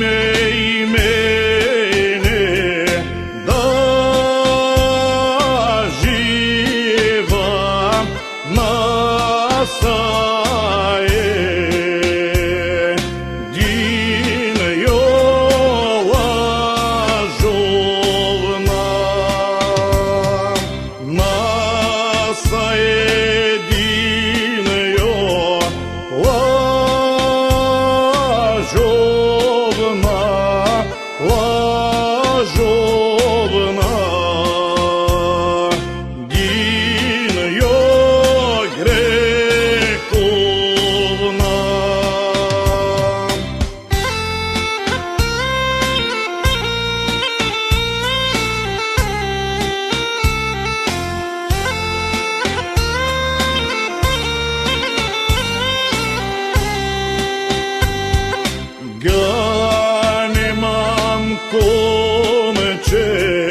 mei mene da živam nastaje din jo lažovna nastaje kome će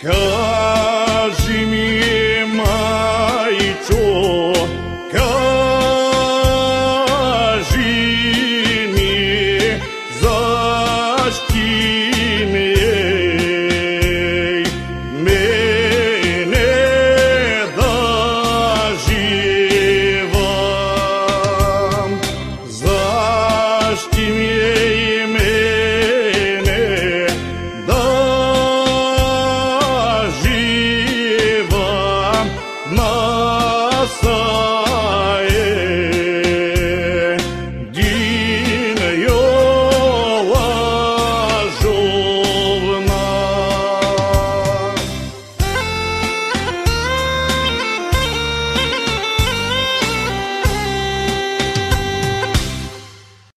Go